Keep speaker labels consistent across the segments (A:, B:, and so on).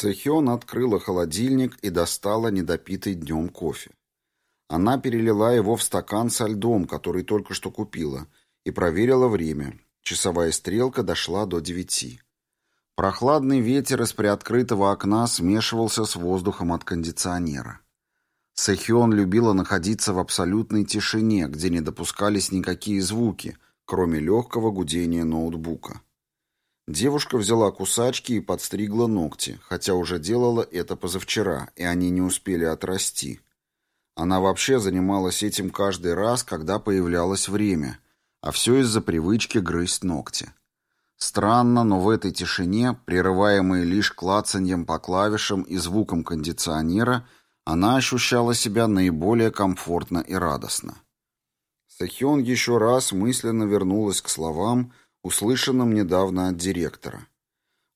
A: Сэхён открыла холодильник и достала недопитый днем кофе. Она перелила его в стакан со льдом, который только что купила, и проверила время. Часовая стрелка дошла до девяти. Прохладный ветер из приоткрытого окна смешивался с воздухом от кондиционера. Сэхён любила находиться в абсолютной тишине, где не допускались никакие звуки, кроме легкого гудения ноутбука. Девушка взяла кусачки и подстригла ногти, хотя уже делала это позавчера, и они не успели отрасти. Она вообще занималась этим каждый раз, когда появлялось время, а все из-за привычки грызть ногти. Странно, но в этой тишине, прерываемой лишь клацаньем по клавишам и звуком кондиционера, она ощущала себя наиболее комфортно и радостно. Сэхён еще раз мысленно вернулась к словам, услышанным недавно от директора.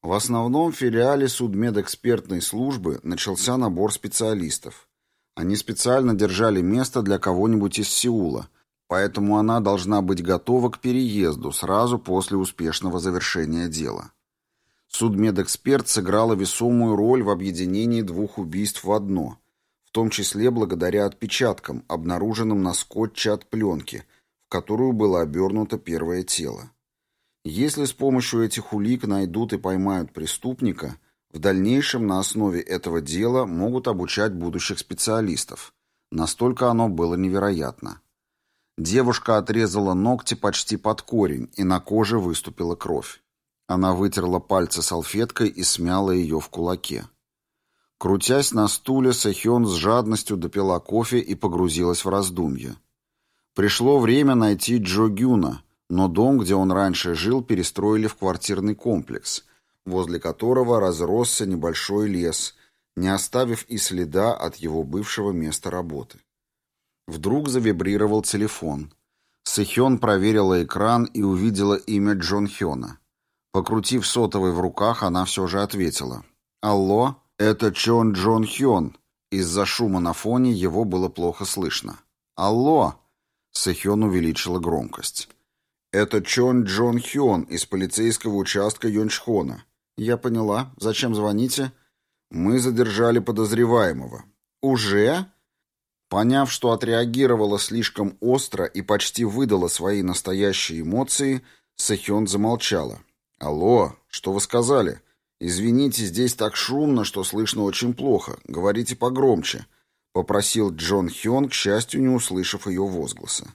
A: В основном филиале судмедэкспертной службы начался набор специалистов. Они специально держали место для кого-нибудь из Сеула, поэтому она должна быть готова к переезду сразу после успешного завершения дела. Судмедэксперт сыграла весомую роль в объединении двух убийств в одно, в том числе благодаря отпечаткам, обнаруженным на скотче от пленки, в которую было обернуто первое тело. Если с помощью этих улик найдут и поймают преступника, в дальнейшем на основе этого дела могут обучать будущих специалистов. Настолько оно было невероятно. Девушка отрезала ногти почти под корень, и на коже выступила кровь. Она вытерла пальцы салфеткой и смяла ее в кулаке. Крутясь на стуле, Сэхён с жадностью допила кофе и погрузилась в раздумья. Пришло время найти Джо Гюна, но дом, где он раньше жил, перестроили в квартирный комплекс, возле которого разросся небольшой лес, не оставив и следа от его бывшего места работы. Вдруг завибрировал телефон. Сэхён проверила экран и увидела имя Джон Хёна. Покрутив сотовый в руках, она все же ответила. «Алло, это Чон Джон Хён». Из-за шума на фоне его было плохо слышно. «Алло!» Сэхён увеличила громкость. «Это Чон Джон Хён из полицейского участка Йончхона». «Я поняла. Зачем звоните?» «Мы задержали подозреваемого». «Уже?» Поняв, что отреагировала слишком остро и почти выдала свои настоящие эмоции, Сэхён замолчала. «Алло, что вы сказали? Извините, здесь так шумно, что слышно очень плохо. Говорите погромче», — попросил Джон Хён, к счастью, не услышав ее возгласа.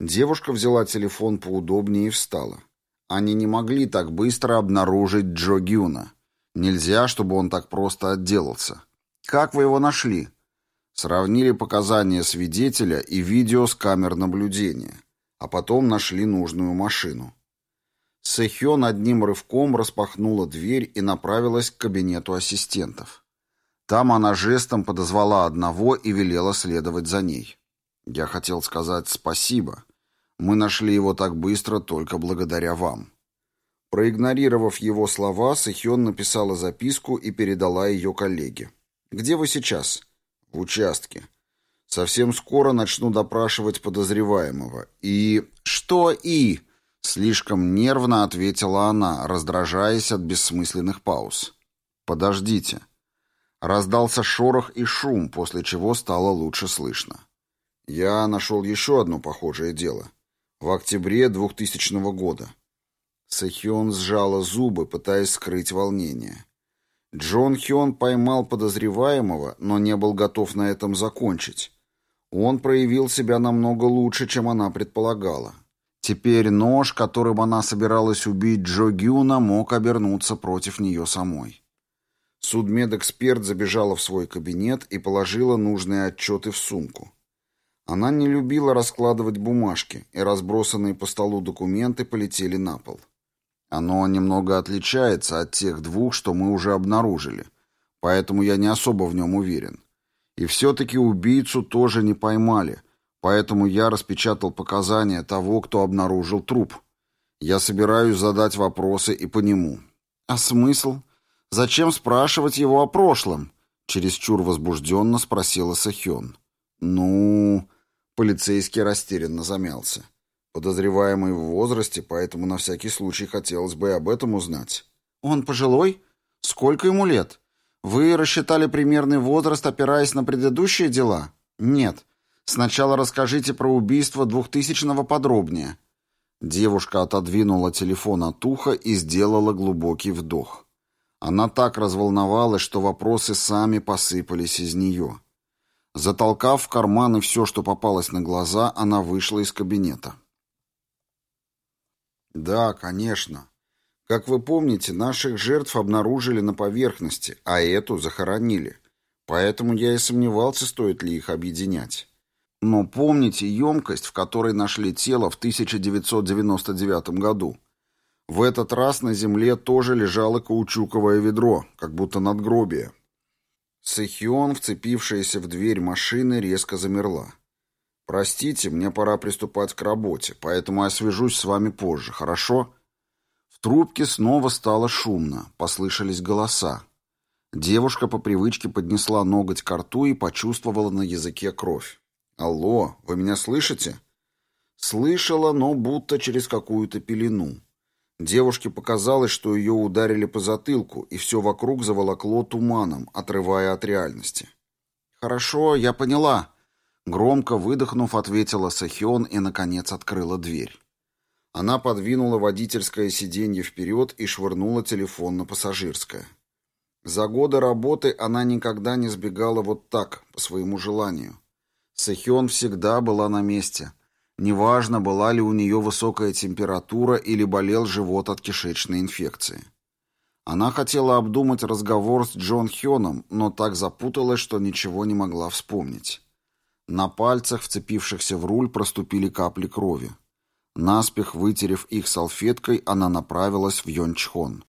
A: Девушка взяла телефон поудобнее и встала. Они не могли так быстро обнаружить Джо Гюна. Нельзя, чтобы он так просто отделался. «Как вы его нашли?» Сравнили показания свидетеля и видео с камер наблюдения, а потом нашли нужную машину. Сэхён одним рывком распахнула дверь и направилась к кабинету ассистентов. Там она жестом подозвала одного и велела следовать за ней. Я хотел сказать спасибо. Мы нашли его так быстро только благодаря вам. Проигнорировав его слова, Сэхён написала записку и передала ее коллеге. «Где вы сейчас?» в участке. Совсем скоро начну допрашивать подозреваемого. И... Что «и»? Слишком нервно ответила она, раздражаясь от бессмысленных пауз. «Подождите». Раздался шорох и шум, после чего стало лучше слышно. Я нашел еще одно похожее дело. В октябре 2000 года. Сэхён сжала зубы, пытаясь скрыть волнение. Джон Хён поймал подозреваемого, но не был готов на этом закончить. Он проявил себя намного лучше, чем она предполагала. Теперь нож, которым она собиралась убить Джо Гюна, мог обернуться против нее самой. Судмедэксперт забежала в свой кабинет и положила нужные отчеты в сумку. Она не любила раскладывать бумажки, и разбросанные по столу документы полетели на пол. Оно немного отличается от тех двух, что мы уже обнаружили, поэтому я не особо в нем уверен. И все-таки убийцу тоже не поймали, поэтому я распечатал показания того, кто обнаружил труп. Я собираюсь задать вопросы и по нему. А смысл? Зачем спрашивать его о прошлом? Чересчур возбужденно спросила Сахён. Ну... Полицейский растерянно замялся. Подозреваемый в возрасте, поэтому на всякий случай хотелось бы об этом узнать. «Он пожилой? Сколько ему лет? Вы рассчитали примерный возраст, опираясь на предыдущие дела? Нет. Сначала расскажите про убийство двухтысячного подробнее. Девушка отодвинула телефон от уха и сделала глубокий вдох. Она так разволновалась, что вопросы сами посыпались из нее. Затолкав в карманы все, что попалось на глаза, она вышла из кабинета. «Да, конечно. Как вы помните, наших жертв обнаружили на поверхности, а эту захоронили. Поэтому я и сомневался, стоит ли их объединять. Но помните емкость, в которой нашли тело в 1999 году? В этот раз на земле тоже лежало каучуковое ведро, как будто надгробие. Сэхион, вцепившаяся в дверь машины, резко замерла. «Простите, мне пора приступать к работе, поэтому я свяжусь с вами позже, хорошо?» В трубке снова стало шумно, послышались голоса. Девушка по привычке поднесла ноготь к рту и почувствовала на языке кровь. «Алло, вы меня слышите?» Слышала, но будто через какую-то пелену. Девушке показалось, что ее ударили по затылку, и все вокруг заволокло туманом, отрывая от реальности. «Хорошо, я поняла», — громко выдохнув, ответила Сахион и, наконец, открыла дверь. Она подвинула водительское сиденье вперед и швырнула телефон на пассажирское. За годы работы она никогда не сбегала вот так, по своему желанию. Сэхён всегда была на месте, Неважно, была ли у нее высокая температура или болел живот от кишечной инфекции. Она хотела обдумать разговор с Джон Хёном, но так запуталась, что ничего не могла вспомнить. На пальцах, вцепившихся в руль, проступили капли крови. Наспех вытерев их салфеткой, она направилась в Йончхон.